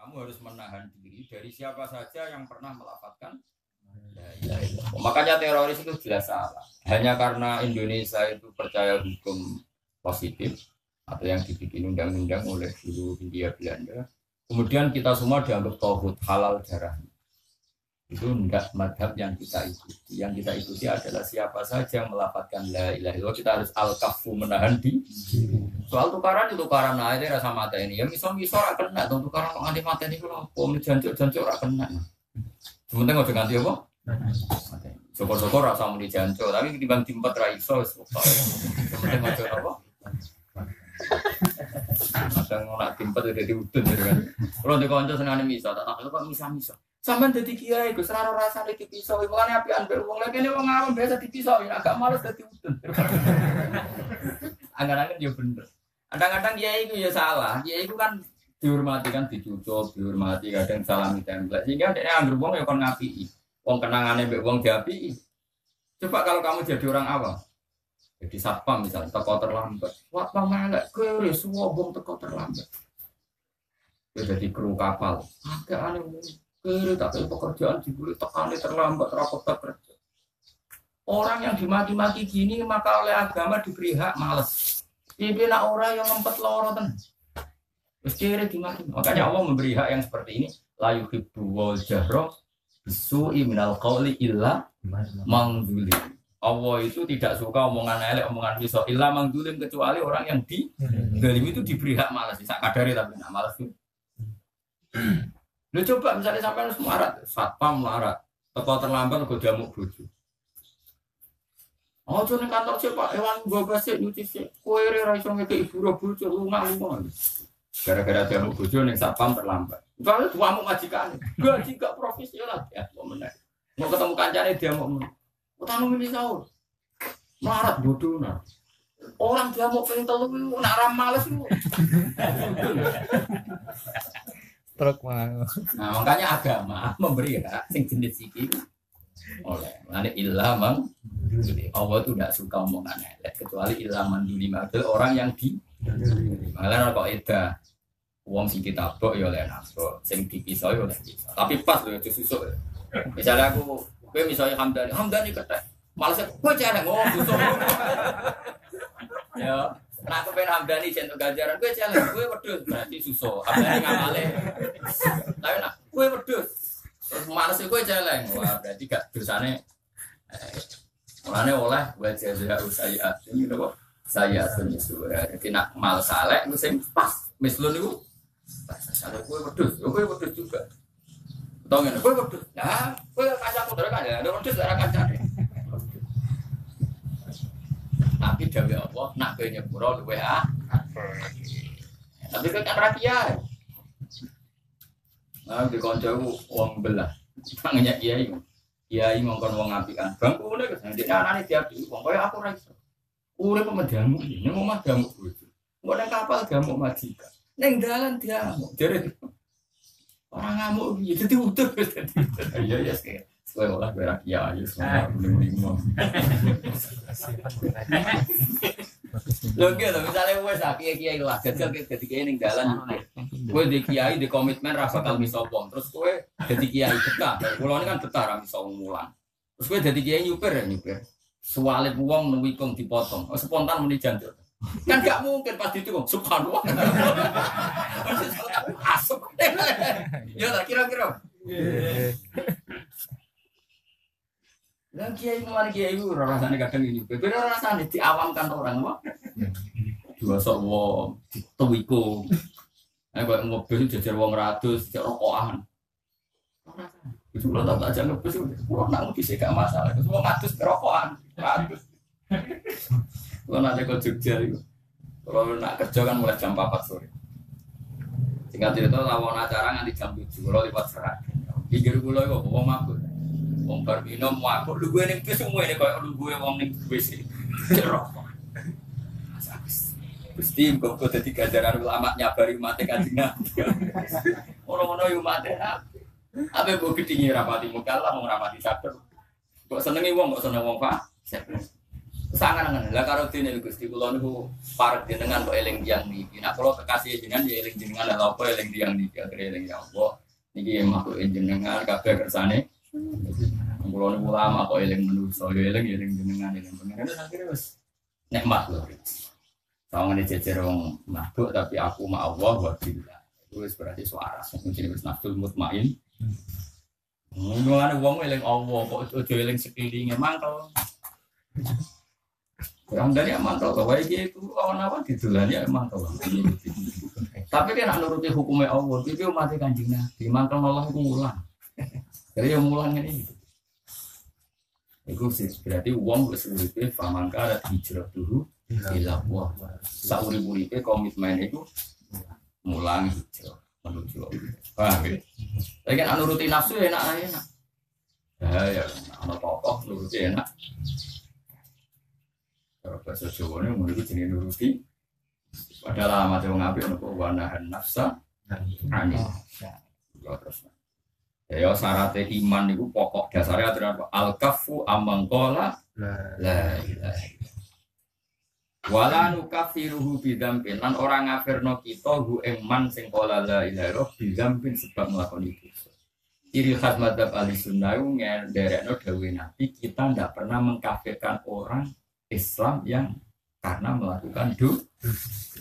Kamu harus menahan diri dari siapa saja yang pernah melafatkan la ilaha illallah. Makanya teroris itu jelas salah. Hanya karena Indonesia itu percaya hukum positif atau yang dibikin undang-undang oleh dulu Hindia Belanda. Kemudian kita semua dianggap tauhid halal darah. Itu enggak madhab yang kita ikuti. Yang kita ikuti adalah siapa saja yang melafatkan la ilaha illallah. Kita harus al-kafu menahan diri. Soal tukaran itu tukaran nah itu rasa mata ini. Ya misal misal ora kena tukaran kok nganti mata ini kalau apa jancuk jancuk ora kena. Sementing udah ganti apa? Syukur-syukur rasa mau dijancuk, tapi dibanding timpet ra iso wis pokoke. Sementing aja apa? Kadang nak timpet udah gitu kan. Kalau di konco senane misa, tak tahu kok misa-misa. Sampai jadi kiai, gus raro rasa di pisau, makanya api ambil uang lagi ini uang awam biasa di pisau, agak malas jadi udun. Angan-angan ya bener. Kadang-kadang kiai itu ya salah, kiai itu kan dihormati kan dicucuk, dihormati kadang salam tembak sehingga dia ambil uang ya kon ngapi, uang kenangannya mbek uang diapi. Coba kalau kamu jadi orang awam, jadi satpam misalnya teko terlambat, wah melek, kue semua bom teko terlambat. Dia jadi kru kapal, agak aneh kiri tapi pekerjaan dibeli tekani terlambat rapot kerja. Orang yang dimaki-maki gini maka oleh agama diberi hak males. Ini orang yang ngempet loro ten. Terus kiri dimaki. Makanya Allah memberi hak yang seperti ini. La yuhibbu wal jahro bisu'i minal qawli illa mangzuli. Allah itu tidak suka omongan elek, omongan bisa illa mangzulim kecuali orang yang di dalim itu diberi hak malas. Bisa kadari tapi nak malas itu. Lu coba misalnya sampai harus marat, satpam marat, teko terlambat gue jamuk bojo. Oh, tuh kantor siapa? Hewan gua basik nyuci sih. Kue ra iso ngeke ibu ro bojo lunga lunga. Gara-gara jamuk bojo ning satpam terlambat. Kalau tuamu majikan, gaji gak profesional ya, mau menang. Mau ketemu kancane dia mau utang ini sahur. Marat bodoh nah. Orang dia mau pengen telu nak ram males lu. Truk mah. Nah, makanya agama memberi hak sing jenis iki. Oleh. Nanti ilhamang Allah itu tidak suka omongan elek kecuali ilhaman duli orang yang di malah kok eda. Uang sing ditabok ya oleh nabok sing dipisah ya oleh pisah tapi pas loh itu susuk misalnya aku gue misalnya Hamdani Hamdani ketek. Malah saya gue celeng oh susuk. Ya Nah, aku pengen Hamdani jentuk ganjaran, gue celeng, gue wedus berarti suso. Hamdani ngamale. Tapi nak, gue wedus. Terus males gue celeng, wah berarti gak dosane. Mulane oleh gue jaza usaya ini kok saya tuh Jadi nak males saleh, gue sing pas. Mislun itu pas saleh gue wedus, gue wedus juga. Tahu? Gue wedus. Nah, gue kaca aku terus ada wedus darah kaca. Tapi dawe Allah nak kowe nyepuro luwe ah. Tapi kan rakyat. Nah, di konco wong belah. Tangannya kiai. Kiai ngongkon wong apikan. Bangku ngene kes nek anane tiap wong kaya aku ra iso. Urip pemadamu ini mau madamu bojo. Engko nang kapal gamuk majikan. Neng dalan diamuk. Jare orang ngamuk piye dadi utuh dadi. Iya ya Gue olah gue rakyat aja semua. Lima Lo gitu, misalnya gue sakit kiai lah, jajal jadi kiai ning jalan, gue di kiai di komitmen rasa bakal misopong, terus gue jadi kiai betah, pulau ini kan betah rami mulan, terus gue jadi kiai nyupir ya nyupir, sualit uang nuwikong dipotong, oh, spontan meni jantur, kan gak mungkin pas itu kok subhanallah, asuk, ya tak kira-kira. Dan kiai mulai kiai itu rasanya kadang ini, berbeda rasanya diawamkan orang apa? Dua sok wong, dituwiku. Nah, kalau mobil jajar wong ratus, jajar rokokan. Itu lo tak aja ngebus, lo nak bisa gak masalah. Itu semua ngatus rokokan, ratus. Lo nanti ke Jogja itu, kalau nak kerja kan mulai jam 4 sore. Singkat cerita, lawan acara nganti jam 7, kalau lewat serat. Pikir gue lo, wong mabuk. Wong minum mabuk lu gue ning bis semua ini kayak lu gue wong ning bis cerok. Gusti kok kok dadi ganjaran ulama nyabari mate kanjeng Nabi. Ono-ono yo mate nabi. Apa mbok gedhingi rapati mukalla mau rapati sabar. Kok senengi wong kok seneng wong Pak? Sangan-sangan lah karo dene Gusti kula niku parek jenengan kok eling tiyang niki. Nah kula kekasih jenengan ya eling jenengan lah apa eling tiyang niki akhire eling ya Allah. Niki makhluk jenengan kabeh kersane. Kula niku lama kok eling manusa ya eling ya eling jenengan eling pengen akhire wis nikmat lho. Sawangane jejer wong makhluk tapi aku ma Allah wa billah. Itu berarti suara. Mungkin wis nafsul mutmain. Ngomongane wong eling Allah kok aja eling sekelilinge mangkel. Yang dari mantel kok wae itu kawan apa didolani ya mantel. Tapi kan nuruti hukumnya Allah, itu mati kanjeng Nabi, mantel Allah itu mulang. Jadi yang mulang ini. Itu sih berarti uang wis uripe famangka ada hijrah dulu ila wah. Sauri-uripe komitmen itu mulang hijrah menuju Allah. Paham ya? Tapi kan nuruti nafsu ya enak enak. Ya ya, anak tokoh nuruti enak. Kalau bahasa Jawa ini menurut jenis nuruti. Padahal amat yang ngapik nopo wanahan nafsa ani. Ya terus. Ya syaratnya iman itu pokok dasarnya adalah apa? Al kafu amang kola la ilaha Wala nukafiruhu bidampin lan orang ngafirno kita hu engman sing kola la ilaha illallah bidampin sebab melakukan itu. Ciri khas madhab ahli sunnah ngenderekno dawe nabi kita tidak pernah mengkafirkan orang Islam yang karena melakukan do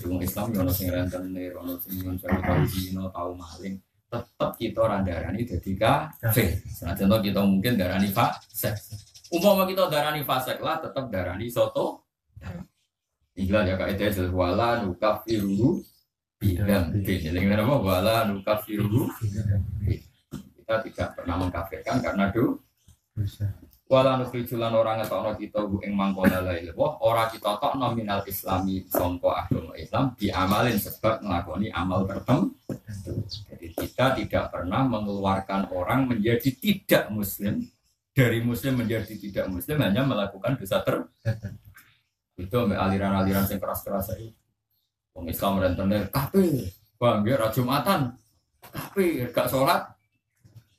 Wong Islam yo ono sing rentenir, ono sing mencari tahu zina, tahu maling. Tetap kita orang darani dadi kafir. Senajan to kita mungkin darani fasik. Umpama kita darani fasik lah tetap darani soto. Tinggal ya kak itu wala nukafiruhu bidam. Jadi apa wala nukafiruhu. Kita tidak pernah mengkafirkan karena do wala nukhrijulan orang ngetokno kita bu ing mangkona la ilaha ora kita tok nominal islami sangka agama Islam diamalin sebab ngelakoni amal tertentu jadi kita tidak pernah mengeluarkan orang menjadi tidak muslim. Dari muslim menjadi tidak muslim hanya melakukan dosa ter. Itu aliran-aliran yang keras-keras itu Wong Islam rentenir kafir bang ya rajumatan kafir gak sholat.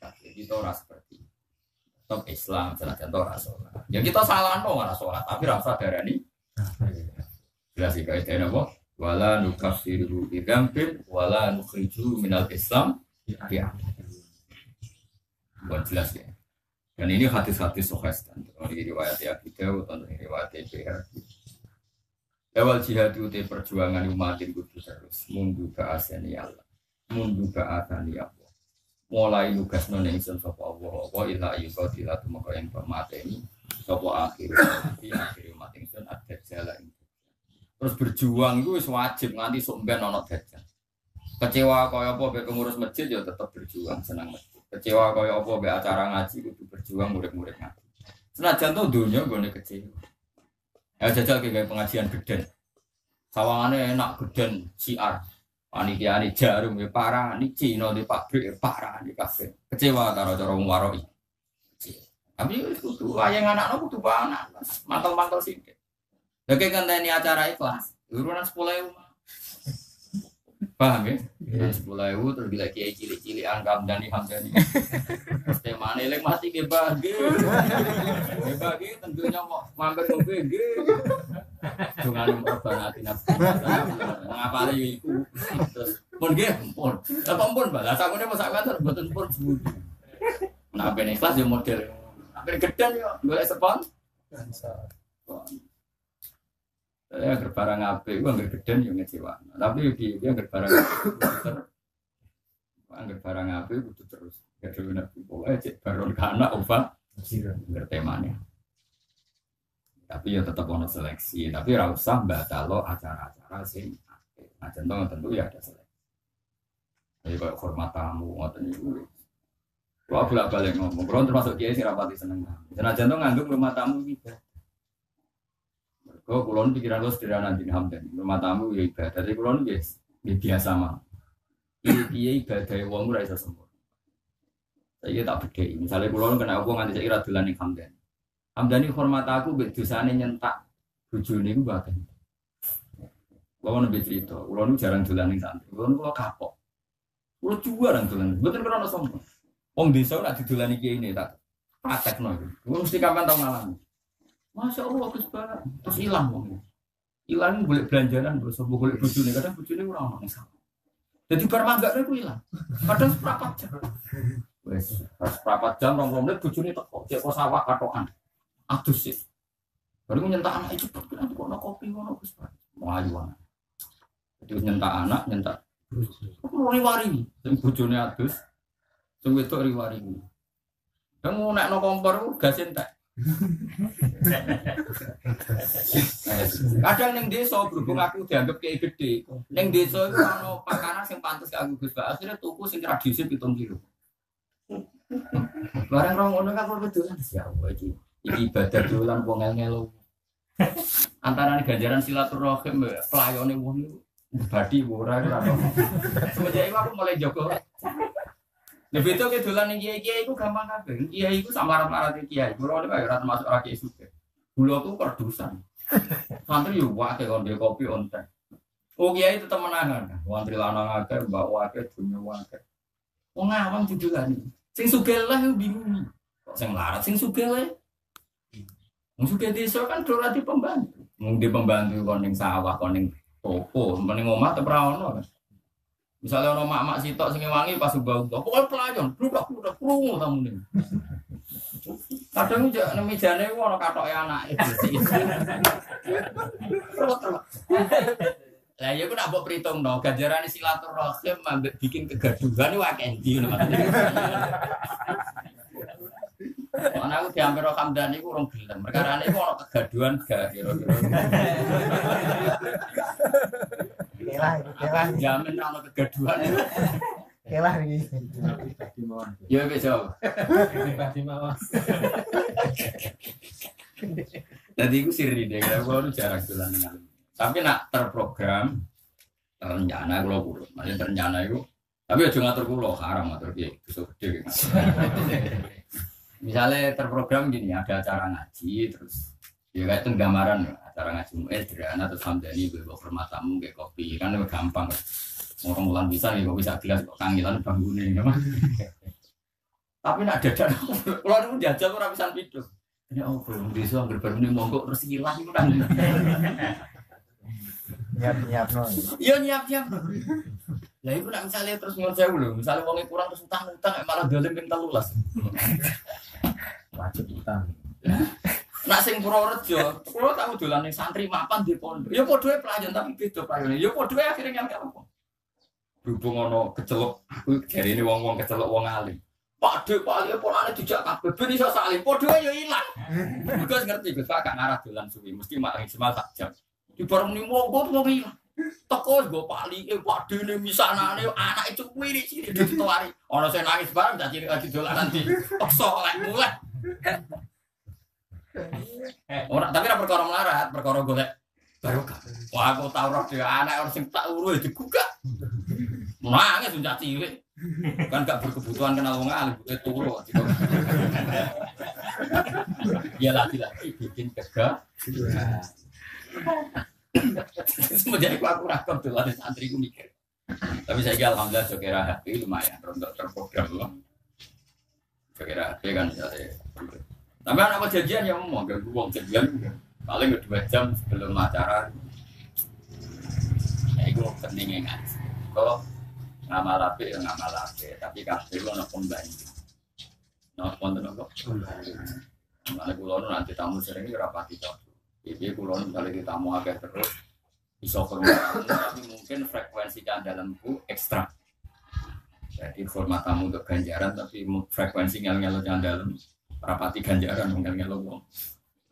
Kafir itu. ras tetap Islam senajan to sholat. Ya kita salah no ora sholat, tapi rasa darani. Jelas iki kaitane apa? Wala nukafiru bidambin wala nukhriju minal Islam ya. Buat jelas ya. Dan ini hadis-hadis sohas dan ini riwayat ya kita atau riwayat ya Awal jihad itu perjuangan umat itu terus mundu ke asani Allah, mundu ke asani Allah mulai nugas non ingsun sapa Allah. Wa ila yuqa dilatu maka yang ini sapa akhir. Di akhir umat ingsun ada jalan terus berjuang itu wajib nganti sok ben ana dajjal. Kecewa kaya apa be pengurus masjid ya tetap berjuang senang masjid. Kecewa kaya apa be acara ngaji itu berjuang murid-murid ngaji. Senajan tuh dunia gue kecewa. Ya jajal kayak pengajian geden. Sawangannya enak geden siar Panitia ini jarum ya parah, ini Cina di pabrik ya parah di kafe. Kecewa karo cara waroi. Tapi itu tuh ayang anak anak tuh banget, mantel mantel sih. Oke kan ini acara ikhlas, urunan sepuluh ribu. Paham ya? Ya sepuluh ribu terus bila kiai cilik-cilik anggap dan dihamdani. Tema ini lagi mati ke bagi, ke bagi tentunya mau mampir mobil Jangan memperbanati nafsu. Mengapa lagi itu? Terus pun dia pun, apa pun balas aku nih masak kantor betul pun sebut. Nah, ben ikhlas ya model. Apa gedan ya, boleh sepon. Saya agar barang apa, itu agar gedan yang ngecewa. Tapi dia dia agar barang apa, agar barang apa itu terus. Gak ada benar, pokoknya cek baron kana obat. Temanya tapi ya tetap ono seleksi tapi ora usah lo acara-acara sing nah contoh tentu ya ada seleksi jadi kayak hormat tamu ngoten niku Wah bolak balik ngomong, kalau termasuk dia sih rapati seneng. Jangan jantung ngangguk rumah tamu gitu. Kau kulon pikiran lo sederhana di hamdan. Rumah tamu ya ibadah. Jadi kulon ya biasa mah. Ini dia ibadah uang murah bisa sempurna. Saya tak beda. Misalnya kulon kena uang nganti saya kira dolan nih hamdan. Hamdani hormat aku mbek dosane nyentak bojone iku bahkan. Kulo nabi cerita, kulo nu jarang dolan ning santri. Kulo kulo kapok. Kulo jarang dolan. Mboten krono sombong. Wong desa ora didolani kiai ini tak praktekno iku. Kulo mesti kapan tau malam. Masya Allah Gus Bara. Terus hilang wong. Hilang boleh belanjanan terus boleh bojone kadang bojone ora ono ning sama. Jadi bar mangga itu hilang. Kadang seperempat jam. Wes, seperempat jam rong menit bojone teko, cek kok sawah katokan. Aduh sih. Baru nyentak anak itu kan kok kopi ngono Gus Bara. Melayu anak. Jadi nyentak anak, nyentak. Kok riwari, sing bojone adus. Sing wedok riwari. Kamu nak no kompor gas entek. Kadang neng desa berhubung aku dianggap kayak gede. Neng desa itu ono pakanan yang pantas aku Gus. Akhirnya tuku sing tradisi pitung kilo. Barang rong ngono kan kok kedulan Allah iki. Iki ibadah dolan wong ngel Antara ganjaran silaturahim pelayone wong badi ora. Semenjak itu aku mulai jogo. Lebih itu kayak dolan kiai kiai itu gampang kabeh. Kiai itu sama marah marah kiai. Kulo ini kayak termasuk orang kiai suka. Kulo tuh perdusan. Santri yo wae kon dia kopi onten. Oh kiai itu temenan kan. Santri lanang akeh, mbak wakil, dunia wakil. Wong awam didolani. Sing sugih lah bingung. Kok sing larat sing sugih lah. Wong sugih desa kan ora di pembantu. Wong di pembantu kon ning sawah kon ning toko, ning omah te ora ono kan. Misalnya orang mak-mak sitok sing wangi pas ubah ubah, pokoknya pelayan, bludak bludak krungu tamu nih. Kadang juga nemi jane ono katok ya anak itu. Lah ya aku nak mbok perhitung no, ganjaran silaturahim ambek bikin kegaduhan itu akeh ndi ngono. Ana aku diambil roh kamdani ku urung gelem. Perkara ini ono kegaduhan gak kira-kira. Kelah, kelah, Jamin ono kegaduhan. kelah ini. Ya wis jawab. Jadi aku siri deh, kalau aku jarang jalan dengan. Tapi nak terprogram, terencana kalau kulo, masih terencana itu. Tapi aja ngatur kulo, haram ngatur dia, besok gede. Misalnya terprogram gini, ada acara ngaji, terus ya kayak itu gambaran acara ngaji mu'ez, sederhana, terus hamdani, gue bawa permatamu, kayak kopi, kan itu gampang. Orang bulan bisa nih, kok bisa gelas, kok kangilan bangunin, ya Tapi nak dadak, kalau aku jajal, orang bisa hidup. Ini oh belum bisa berbaru ini monggo terus hilang itu kan. Nyiap-nyiap no. Iya nyiap nyiap. Lah itu nak misalnya terus ngon saya belum, misalnya wongnya kurang terus utang utang malah dalam minta lulas. Wajib utang. Nak sing Purworejo, kalau tahu dolan ning santri mapan di pondok. Ya podoe pelayan tapi beda pelayane. Ya podoe akhirnya nyampe apa? Berhubung ono kecelok, aku jari ini wong-wong kecelok wong alim. Pak Ali, polane dijak kabeh ben iso saling. Podoe ya ilang. Gus ngerti Gus Pak gak ngarah dolan suwi, mesti maksimal sak jam. Di bareng ni monggo wong ilang. Teko go Pak Ali, eh Pak Dene misanane anak itu kuwi di sini dituari. Ono sing nangis bareng tak lagi dolanan di paksa oleh mulai. Ora tapi ora perkara melarat, perkara golek barokah. Wah, aku tau roh dhewe anak orang sing tak uruh digugak. Nangis sudah cilik. Kan gak berkebutuhan kenal wong alim, butuh turu. Ya lagi-lagi bikin kegah. Semenjak itu aku rakam santri ku mikir. Tapi saya alhamdulillah kira happy lumayan untuk terprogram loh. Kira happy kan misalnya. Tapi anak janjian ya mau gak gue janjian paling dua jam sebelum acara. Ya itu pentingnya ngaji. Kalau ngamal api ya ngamal api, tapi kabeh lo nopo banyu. Nopo konten nopo. Mana kulo nanti tamu sering rapati cocok. Jadi kulo misalnya kita tamu agak terus bisa hormat tapi mungkin frekuensi dalamku ekstra. Jadi hormat tamu untuk ganjaran tapi frekuensi ngel-ngel dalam rapati ganjaran ngel-ngel wong.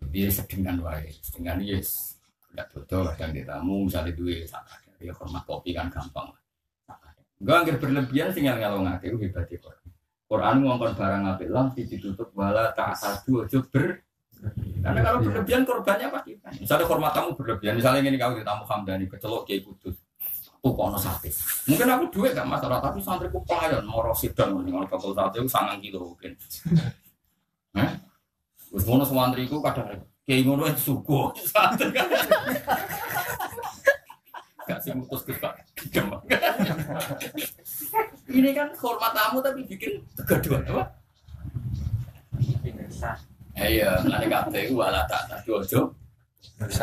Dia sedengan wae, sedengan yes. Tidak betul kadang di tamu misalnya duit sakit. Ya hormat kopi kan gampang. Enggak anggar berlebihan sing ngel-ngel wong akeh hebat ya Quran. Quran ngongkon barang apik lang ditutup wala ta'asadu aja ber karena kalau berlebihan korbannya pasti kan. Misalnya hormat tamu berlebihan, misalnya ini kau tamu Hamdani kecelok kiai kudus, kono sate. Mungkin aku duit gak masalah, tapi santriku pelayan mau sidang dengan bakul sate itu sangat kilo mungkin. Hah? Terus ngono semantriku kadang kiai ngono itu suku kan. Gak sih mutus ke pak Ini kan hormat tamu tapi bikin kegaduhan apa? Iya, mulane kabeh wala tak tak dojo.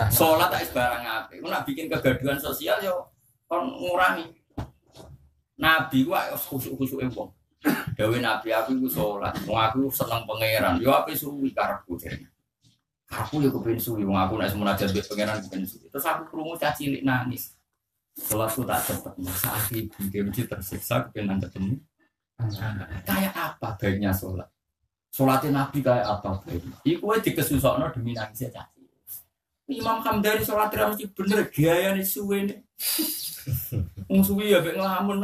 Salat tak barang apik. Ku nak bikin kegaduhan sosial yo kon ngurangi. Nabi ku ayo khusuk-khusuke wong. Dewe Nabi aku iku salat, wong aku seneng pangeran. Yo ape suwi karepku jare. Aku yo kepen suwi wong aku nek semunajat mbek pangeran kepen suwi. Terus aku krungu cah cilik nangis. Salatku tak cepet, masa aku ibu tersiksa kepen ketemu. Kayak apa baiknya sholat? Sholatnya Nabi kayak apa baiknya? Iku dikesusokno demi nangisnya caci. Imam Hamdani sholat dia mesti bener gaya nih suwe nih. Wong suwe ya bek ngelamun.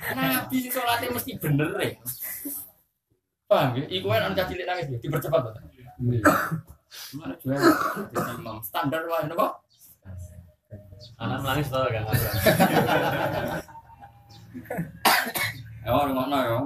Nabi sholatnya mesti bener ya. Paham ya? Iku kan anak cilik nangis ya, dipercepat betul. Mana jadi imam standar lah, napa? Anak nangis tau kan? Ya orang ngono ya.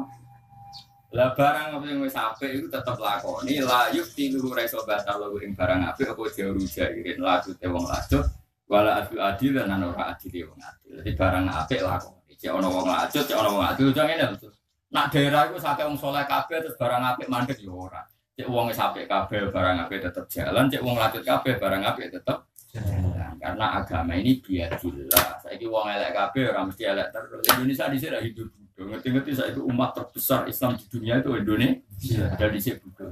Lah barang apa yang wis apik iku tetep lakoni la yuk tilu ra iso batal lo ing barang apik apa jauh jairin laku te wong lacut wala adu adil lan ora adil wong adil. Dadi barang apik lakoni. Cek ana wong lacut, cek ana wong adil jangan ngene lho. Nak daerah iku sakit wong soleh kabeh terus barang apik mandek ya ora. Cek wong wis apik kabeh barang apik tetep jalan, cek wong lacut kabeh barang apik tetep jalan. Karena agama ini biadillah. Saiki wong elek kabeh ora mesti elek terus. Indonesia di sini hidup Buddha. Ngerti-ngerti saya itu umat terbesar Islam di dunia itu Indonesia. Ada di sini Buddha.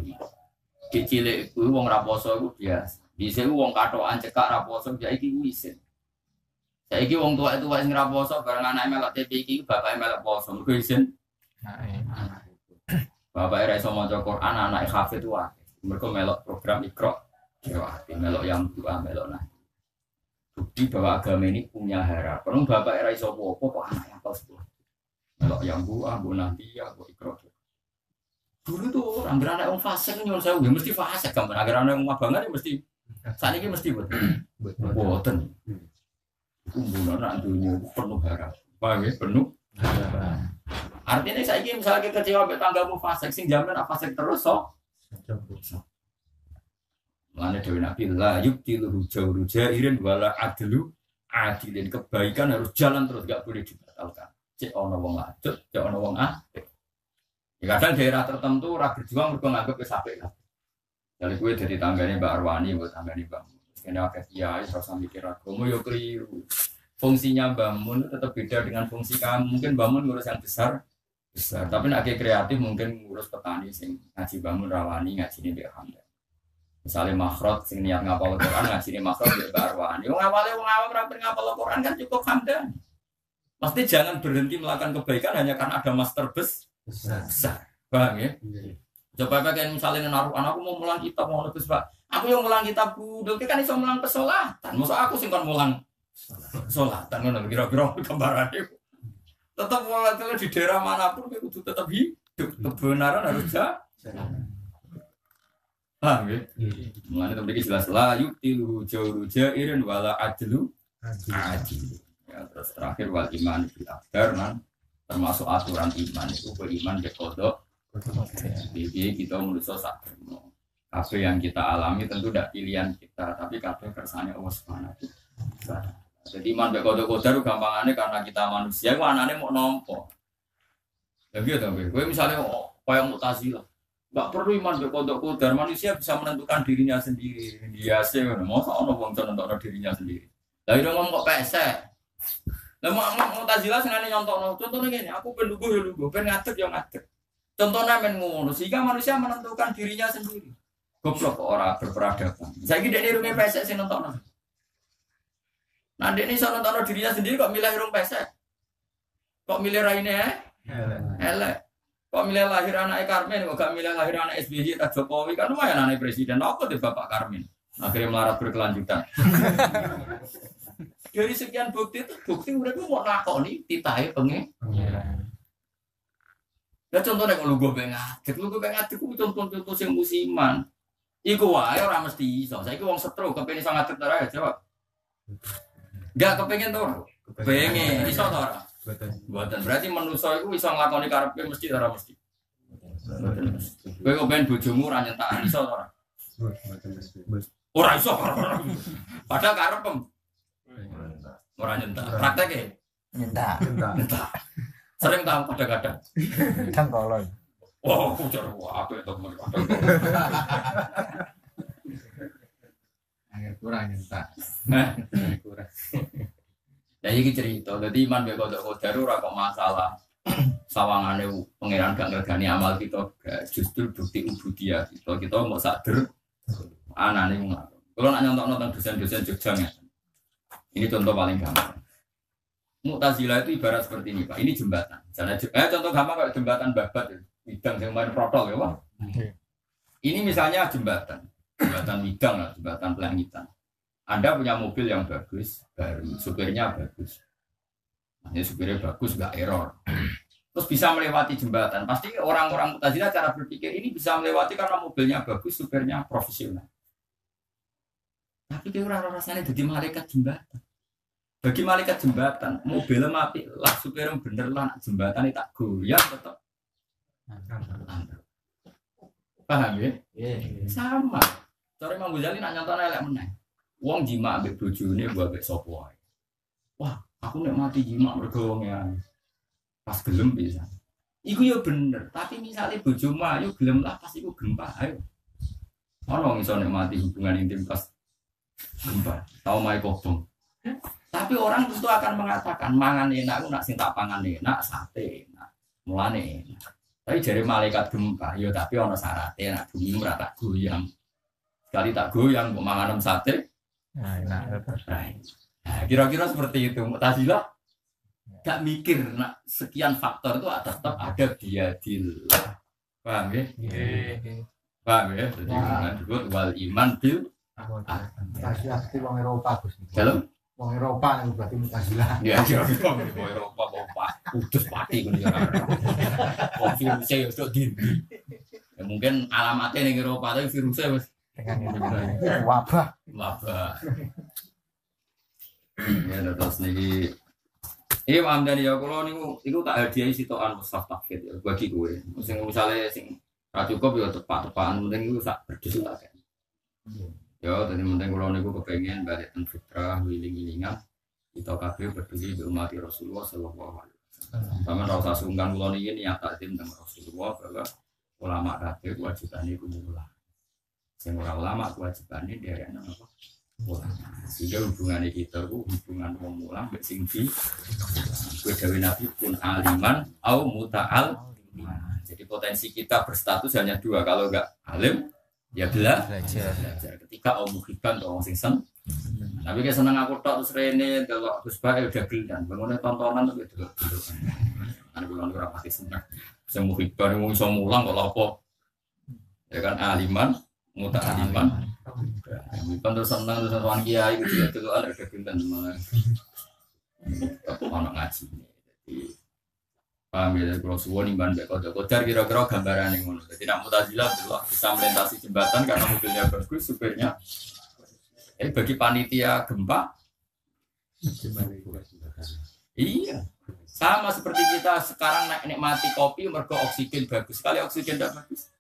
Kecil itu wong raposo itu biasa. Di sini wong katoan cekak raposo ya iki wisin. Saiki wong tua itu wis ngraposo bareng anak melok TV iki bapak melok poso. Mergo isin Bapak era iso maca Quran, anak hafid wae. Mergo melok program Iqra. Ya, melok yang dua melok nah. Bukti bahwa agama ini punya harapan. Bapak era iso apa kok anak yang sekolah. Melok yang buah, bu nanti ya, bu Iqra. Dulu tuh orang anak yang fasik nyuwun saya, ya mesti fasik gambar. Agar anak yang mabangan ya mesti saat ini mesti buat buatan. Kumpulan anak dunia penuh harap. Paham ya? Penuh Artinya saya ini misalnya kita kecewa sampai tanggamu fasik, sing jamin apa fasik terus so. Mana Dewi Nabi la yubtilu jauh jairin wala adlu adilin kebaikan harus jalan terus gak boleh dibatalkan. Cek ono wong lacut, cek ono wong apik. Ya kadang daerah tertentu ora berjuang mergo nganggep lah. Jadi gue jadi tanggane Mbak Arwani, buat tanggane Mbak. Ini akeh kiai terus mikir agama yo keliru. Fungsinya Mbak Mun tetap beda dengan fungsi kamu. Mungkin Mbak Mun ngurus yang besar, besar. Tapi nak kreatif mungkin ngurus petani sing ngaji bangun rawani ngaji ini biar hamdan. Misalnya makhrot sing niat ngapal Quran ngaji ini makhrot biar barwani. Wong awalnya wong awam rapi ngapal Quran kan cukup hamdan. Pasti jangan berhenti melakukan kebaikan hanya karena ada master bes besar. Paham ya? Coba pakai misalnya naruh anakku mau mulang kitab mau lebih pak. Aku yang mulang kitab budel kan iso mulang pesolatan. Masa aku sing kon mulang solatan ngono kira-kira gambarannya. Tetap walaupun di daerah mana pun itu kudu tetap hidup. Kebenaran harus jalan paham ya? Mengenai tadi jelas lah yuk tilu jauh jairin wala adlu adil ya terus terakhir wal iman bil akbar nan termasuk aturan iman itu beriman ke kodok. Jadi kita menuso sak kafe yang kita alami tentu tidak pilihan kita tapi kafe kersane Allah subhanahu jadi iman baik kode kode gampangannya karena kita manusia, gua anaknya mau nompo. Ya gitu gue. Gue misalnya oh, kayak mutazilah, nggak perlu iman baik kode. Manusia bisa menentukan dirinya sendiri. Dia sih, mau soal wong menentukan dirinya sendiri. Lalu ngomong kok pesek. Lah mau mau mutazilah senane nyontono. Contohnya gini, aku ben lugu ya lugu, ngadeg ya ngadeg. Contohnya men ngono, sehingga manusia menentukan dirinya sendiri. Goblok kok orang berperadaban. Saya kira ini rumah pesek sih nonton. Nanti ini soal nonton dirinya sendiri kok milih irung pesek? Kok milih raine eh? Elek. Kok milih lahir anak Karmen, kok gak milih lahir anak SBY atau Jokowi kan lumayan anak presiden. Apa tuh Bapak Karmen? Akhirnya melarat berkelanjutan. Dari sekian bukti itu bukti udah mau lakoni titahe pengen. Ya contohnya kalau gue bengatik, lu gue bengatik, gue contoh-contoh yang musiman. Iku wae ora mesti iso. Saiki wong setro kepengin iso ngatur ta jawab. Enggak kepengen tuh. Pengen iso to ora? Buatan berarti manusia itu bisa ngelakoni karepnya mesti ora mesti. Kowe kok ben bojomu ora nyentak iso to ora? Ora iso. Padahal karepem ora nyentak. Praktek Minta. nyentak. Sering tahu kadang-kadang. Kan kolon. Wah, aku cara wah apa itu mereka. Akhir kurang nyentak. Nah, Kurang. ya iki cerita. Jadi iman be kodok kodar ora kok masalah. Sawangane pangeran gak ngergani amal kita, justru bukti ubudiyah kita. Kita mau sadar anane lakon. Kalau nak nyontok nonton dosen-dosen Jogja ya. Ini contoh paling gampang. Mu'tazilah itu ibarat seperti ini Pak. Ini jembatan. Misalnya, eh, contoh gampang kayak jembatan babat ya. Widang yang main protol ya Pak. Ini misalnya jembatan. Jembatan widang lah, jembatan pelangitan. Anda punya mobil yang bagus, baru supirnya bagus. Nah, ini supirnya bagus, nggak error. Terus bisa melewati jembatan. Pasti orang-orang Mu'tazilah cara berpikir ini bisa melewati karena mobilnya bagus, supirnya profesional. Tapi dia orang rasanya jadi malaikat jembatan. Bagi malaikat jembatan, mobilnya mati lah, supirnya bener lah, jembatan itu tak goyang tetap. Paham ya? Iya. Sama. Cara Imam Ghazali nak nyontoh elek meneh. Wong jima ambek bojone gua ambek sapa wae. Wah, aku nek mati jima mergo wong ya. Pas gelem bisa. Iku ya bener, tapi misalnya bojo ayu gelem lah pas iku gempa ayo. Ono iso nek mati hubungan intim pas gempa, tau mai kobong. Tapi orang tentu akan mengatakan mangan enak aku nak sing tak pangan enak sate enak. Mulane enak. Tapi dari malaikat gempa, yo tapi ono syaratnya nak bumi ora tak goyang. Sekali tak goyang, kok manganem sate, Nah, enak. Nah, kira-kira seperti itu. Mu'tazilah gak mikir nak sekian faktor itu tetap ada biadillah. Paham ya? Paham ya? Jadi dengan disebut wal iman bil Mutazilah itu wong Eropa Gus. dalam Wong Eropa berarti mutazilah. ya kira-kira mau Eropa mau Pak udus pati kan ya. Wong virusnya ya sudah dindi. Ya mungkin alamatnya nih Eropa tapi virusnya wis Dengan ini wabah. maba. Ya terus niki Iya Pak Hamdan ya kalau niku niku tak hadiahi sitokan mushaf takfir ya bagi gue. Sing misalnya sing ra cukup ya tepat-tepatan penting iku sak berdus tak kayak. Ya tadi penting kalau niku kepengen balik teng fitrah wiling-wilingan kita kabeh peduli di umat Rasulullah sallallahu alaihi wasallam. Sama ora usah sungkan kula niki niat takdim teng Rasulullah bahwa ulama kabeh kewajibane iku mulah. Sing ora ulama kewajibane derekno apa? Ulama. Sehingga hubungannya kita itu hubungan wong mulang mbek sing di dawe Nabi pun aliman au muta'al Jadi potensi kita berstatus hanya dua Kalau enggak alim ya bela Belajar. Ketika au muhiban atau orang sing sen Tapi kayak seneng aku tok terus rene delok Gus Bae udah gelan bangunnya tontonan tuh gitu Kan kula ora pati seneng Sing muhiban wong iso mulang kok apa Ya kan aliman muta'aliman Bukan terus seneng terus tuan kiai gitu ya itu ada kegentan malah. Tapi mana ngaji. Jadi paham ya kalau suwon imban baik kode kodar kira-kira gambaran yang ngono. Jadi nak mutazilah bisa melintasi jembatan karena mobilnya bagus, supirnya. Eh bagi panitia gempa, iya. Sama seperti kita sekarang naik nikmati kopi mergo oksigen bagus sekali oksigen tidak bagus.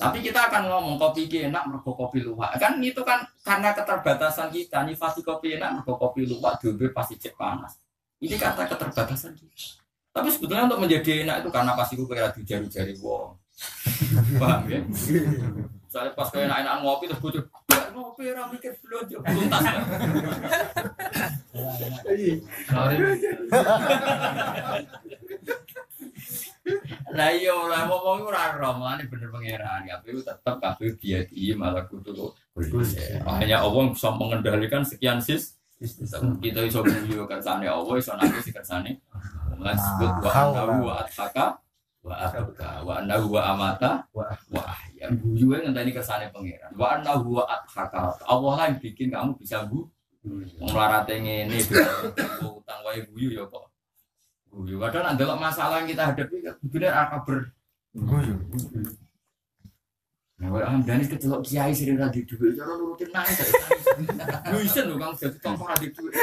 Tapi kita akan ngomong kopi enak mergo kopi luwak. Kan itu kan karena keterbatasan kita. Nyifati kopi enak mergo kopi luwak diombe pasti cek panas. Ini kata keterbatasan kita. Tapi sebetulnya untuk menjadi enak itu karena pasti gue kira di jari-jari wong. Paham ya? Misalnya pas kayak enak-enak ngopi terus gue "Ya, ngopi ora mikir belum tuntas. Lah iya ora ngomong ora ora mulane bener pangeran. KPU tetap KPU dia di malah kudu Hanya Allah bisa mengendalikan sekian sis. Kita iso guyu kersane Allah iso nangis kersane. Mulai disebut wa annahu wa ataka wa abka wa annahu wa amata wa ahya. Guyu ngenteni kersane pangeran. Wa annahu wa ataka. Allah lah yang bikin kamu bisa bu. Melarate ngene utang wae guyu ya kok. Guyu. Kadang ada masalah yang kita hadapi bener akaber Nah, kalau Hamdani kecelok kiai sering radi duit, cara nurutin nangis. Bisa lho kang jadi contoh radi duit.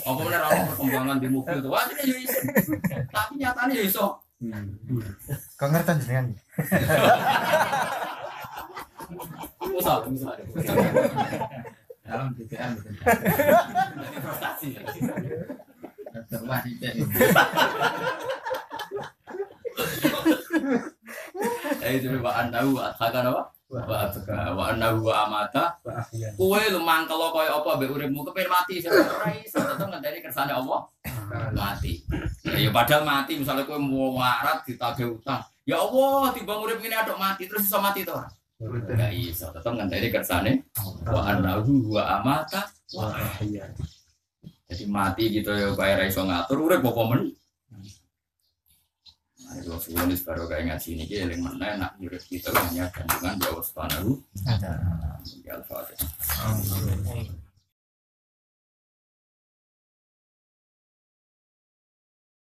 Apa bener orang perkembangan di mobil tuh, wah ini ya. Tapi nyatanya ya iso. Kau ngerti jenengan? Bisa, bisa. Dalam BPM. Terwah. Eh itu wa annahu adhaka apa? Wa wa annahu wa amata. Kowe lu mangkel kaya apa mbek uripmu kepen mati sing ora iso tetep ngenteni kersane Allah mati. Ya padahal mati misalnya kowe mau warat ditagih utang. Ya Allah, timbang urip ini aduk mati terus iso mati to ora? Enggak iso, tetep ngenteni kersane wa annahu wa amata wa ahya. Jadi mati gitu ya kaya ra iso ngatur urip apa men. Nah, itu suwun wis baru kayak ngaji ini ki eling meneh nak urip kita hanya gantungan ya Allah Subhanahu wa taala. Ya Al-Fatihah.